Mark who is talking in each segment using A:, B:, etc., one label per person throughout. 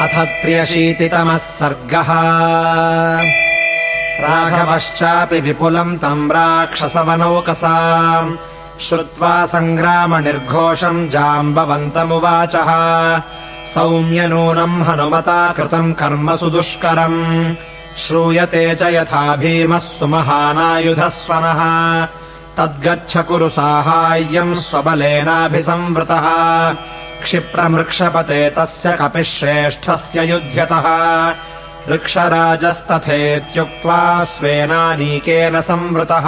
A: अथ त्र्यशीतितमः सर्गः। राघवश्चापि विपुलम् तम् राक्षसवनौकसा। श्रुत्वा सङ्ग्रामनिर्घोषम् जाम्बवन्तमुवाचः। सौम्यनूनम् हनुमता कृतम् कर्म सुदुष्करम्। श्रूयते च यथा भीमः सुमहानायुधस्वनः। तद्गच्छ कुरु साहाय्यम् स्वबलेनाभिसंवृतः क्षिप्रमृक्षपते तस्य कपिः श्रेष्ठस्य युध्यतः। वृक्षराजस्तथेत्युक्त्वा स्वेनानीकेन संवृतः।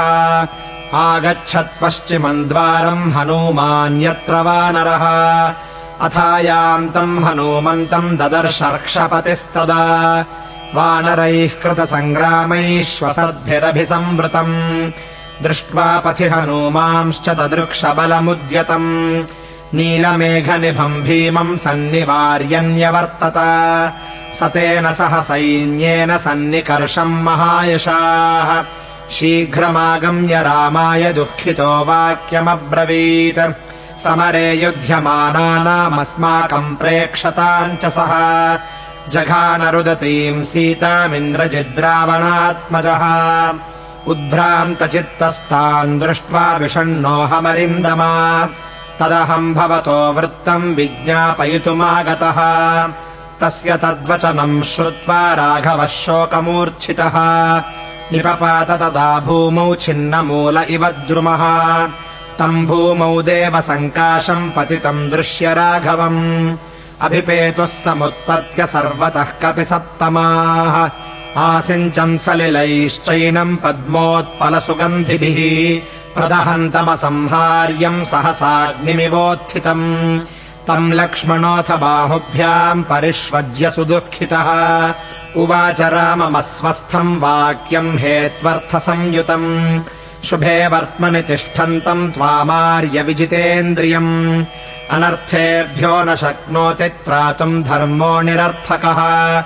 A: आगच्छत्पश्चिमम् द्वारम् हनूमान्यत्र वानरः अथायान्तम् हनूमन्तम् ददर्शर्क्षपतिस्तदा। वानरैः कृतसङ्ग्रामैः श्वसद्भिरभिसंवृतम् दृष्ट्वा पथि हनूमांश्च ददृक्षबलमुद्यतम् नीलमेघनिभम् भीमम् सन्निवार्यन्यवर्तत। स तेन सह सैन्येन सन्निकर्षम् महायशाः। शीघ्रमागम्य रामाय दुःखितो वाक्यमब्रवीत्। समरे युध्यमानानामस्माकम् प्रेक्षताम् च सः जघानरुदतीम् सीतामिन्द्रजिद्रावणात्मजः। उद्भ्रान्तचित्तस्तान् दृष्ट्वा विषण्णोऽहमरिन्दमा तदहम् भवतो वृत्तम् विज्ञापयितुमागतः। तस्य तद्वचनम् श्रुत्वा राघवः शोकमूर्च्छितः। निपपात तदा भूमौ छिन्नमूल इव द्रुमः। तम् भूमौ देव सङ्काशम् पतितम् दृश्य राघवम्। अभिपेतुः समुत्पत्य सर्वतः कपि सप्तमाः आसिञ्चन् सलिलैश्चैनम् पद्मोत्पलसुगन्धिभिः प्रदहन्तमसंहार्यम् सहसाग्निमिवोत्थितम्। तम् लक्ष्मणोऽथ बाहुभ्याम् परिष्वज्य सुदुःखितः। उवाच राममस्वस्थम् वाक्यम् हेत्वर्थसंयुतम्। शुभे वर्त्मनि तिष्ठन्तम् त्वामार्य विजितेन्द्रियम्। अनर्थेभ्यो न शक्नोति त्रातुम् धर्मो निरर्थकः।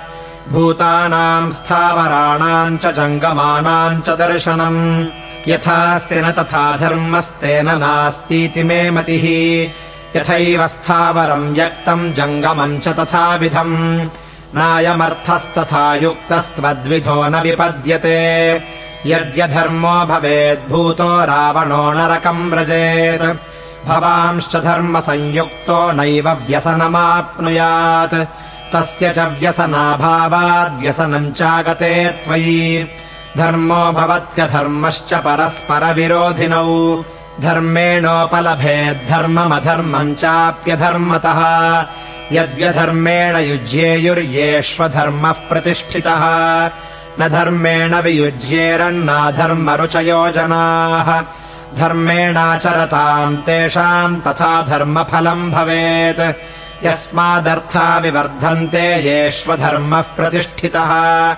A: भूतानाम् स्थावराणाम् च जङ्गमानाम् च दर्शनम् यथास्ति न तथा धर्मस्तेन नास्तीति मे मतिः। यथैव स्थावरम् व्यक्तम् जङ्गमम् च तथाविधम्। नायमर्थस्तथा युक्तस्त्वद्विधो न विपद्यते। यद्यधर्मो भवेद्भूतो रावणो नरकम् व्रजेत्। भवांश्च धर्मसंयुक्तो नैव व्यसनमाप्नुयात्। तस्य च व्यसनाभावाद्व्यसनम् चागते त्वयि धर्मो भवत्यधर्मश्च परस्परविरोधिनौ। धर्मेणोपलभेद्धर्ममधर्मम् चाप्यधर्मतः। यद्यधर्मेण युज्येयुर्येष्वधर्मः प्रतिष्ठितः। न धर्मेण वियुज्येरन्नाधर्मरुचयो जनाः धर्मेणाचरताम् तेषाम् तथा धर्मफलम् भवेत्। यस्मादर्था विवर्धन्ते येष्वधर्मः प्रतिष्ठितः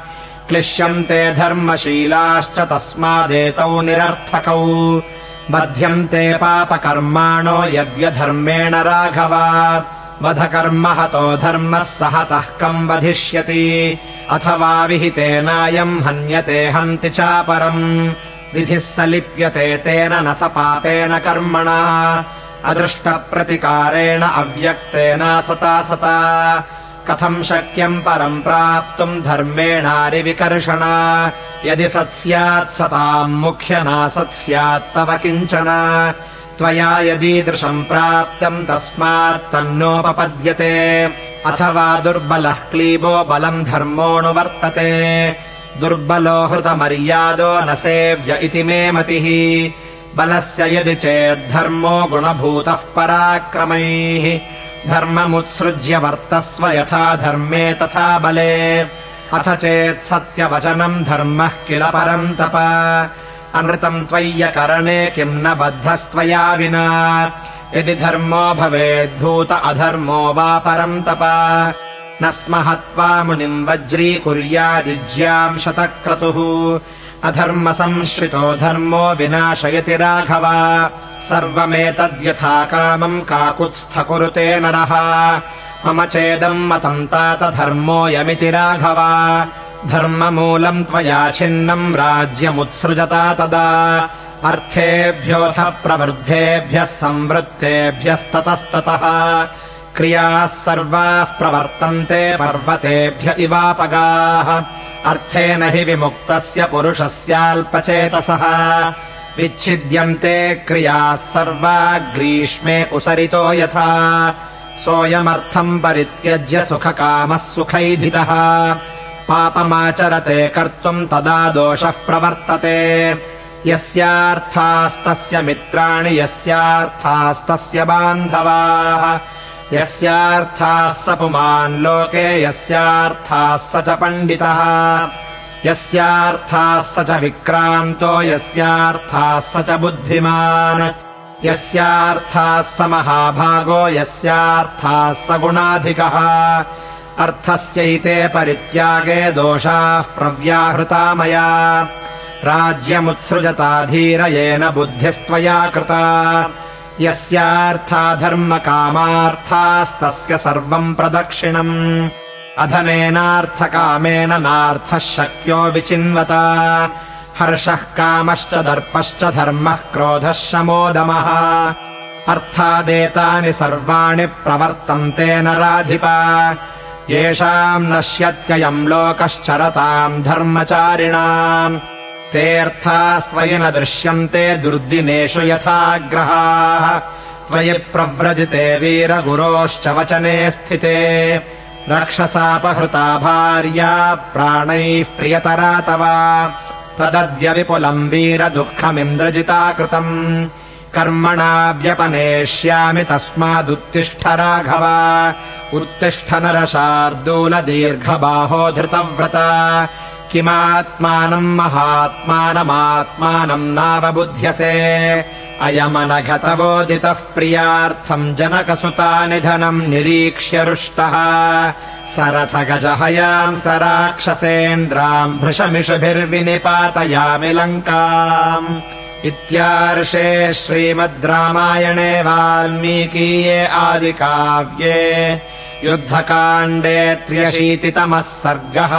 A: क्लिश्यन्ते धर्मशीलाश्च तस्मादेतौ निरर्थकौ। बध्यन्ते पापकर्माणो यद्यधर्मेण राघव। वधकर्म हतो धर्मः सहतः कम् वधिष्यति। अथवा विहितेनायम् हन्यते हन्ति चापरम्। विधिः स लिप्यते तेन न स पापेन कर्मणा। अदृष्टप्रतिकारेण अव्यक्तेन सता सता कथम् शक्यम् परम् प्राप्तुम् धर्मेणारिविकर्षण। यदि सत् स्यात् सताम् मुख्यनासत् स्यात् तव किञ्चन। त्वया यदीदृशम् प्राप्तम् तस्मात् तन्नोपपद्यते। अथवा दुर्बलः क्लीबो बलम् धर्मोऽनुवर्तते दुर्बलो हृतमर्यादो न सेव्य इति मे मतिः। बलस्य यदि चेद्धर्मो गुणभूतः पराक्रमैः धर्ममुत्सृज्य वर्तस्व यथा धर्मे तथा बले। अथ चेत् सत्यवचनम् धर्मः किल परन्तप अनृतम् त्वय्यकरणे किम् न बद्धस्त्वया विना। यदि धर्मो भवेद्भूत अधर्मो वा परन्तप न स्म हत्वा मुनिम् वज्रीकुर्यादिज्याम् शतक्रतुः। अधर्मसंश्रितो धर्मो विनाशयति राघव सर्वमेतद्यथा कामम् काकुत्स्थ कुरुते नरः। मम चेदम् मतम् तात धर्मोऽयमिति राघव। धर्ममूलम् त्वया छिन्नम् राज्यमुत्सृजता तदा। अर्थेभ्योऽथ प्रवृद्धेभ्यः संवृत्तेभ्यस्ततस्ततः। क्रियाः सर्वाः प्रवर्तन्ते पर्वतेभ्य इवापगाः। अर्थेन हि विमुक्तस्य पुरुषस्याल्पचेतसः विच्छिद्यन्ते क्रियाः सर्वा ग्रीष्मे उसरितो यथा। सोऽयमर्थम् परित्यज्य सुखकामः सुखैधितः। पापमाचरते कर्तुम् तदा दोषः प्रवर्तते। यस्यार्थास्तस्य मित्राणि यस्यार्थास्तस्य बान्धवाः। यस्यार्थाः स पुमान् लोके यस्यार्थाः स च पण्डितः यस्यार्थाः स च विक्रान्तो यस्यार्थाः स च बुद्धिमान्। यस्यार्थाः स महाभागो यस्यार्थाः स गुणाधिकः। अर्थस्यैते परित्यागे दोषाः प्रव्याहृता मया। राज्यमुत्सृजता धीरयेन बुद्धिस्त्वया कृता। यस्यार्था धर्मकामार्थास्तस्य सर्वम् प्रदक्षिणम् अधनेनार्थकामेन नार्थः शक्यो विचिन्वता। हर्षः कामश्च दर्पश्च धर्मः क्रोधः शमोदमः अर्थादेतानि सर्वाणि प्रवर्तन्ते नराधिपा। येषाम् नश्यत्ययम् लोकश्चरताम् धर्मचारिणाम्। तेऽर्थास्त्वयि न दृश्यन्ते दुर्दिनेषु यथाग्रहाः। त्वयि प्रव्रजिते वीरगुरोश्च वचने स्थिते रक्षसापहृता भार्या प्राणैः प्रियतरा तव। तदद्य विपुलम् वीरदुःखमिन्द्रजिता कृतम् कर्मणा व्यपनेष्यामि तस्मादुत्तिष्ठ राघव उत्तिष्ठ नरशार्दूलदीर्घबाहो धृतव्रता किमात्मानम् महात्मानमात्मानम् नावबुध्यसे अयमनघतवोदितः प्रियार्थम् जनकसुतानिधनम् निरीक्ष्य रुष्टः। सरथगजहयाम् स राक्षसेन्द्राम् भृशमिषुभिर्विनिपातयामि लङ्काम्। इत्यार्षे श्रीमद् रामायणे वाल्मीकीये आदिकाव्ये युद्धकाण्डे त्र्यशीतितमः सर्गः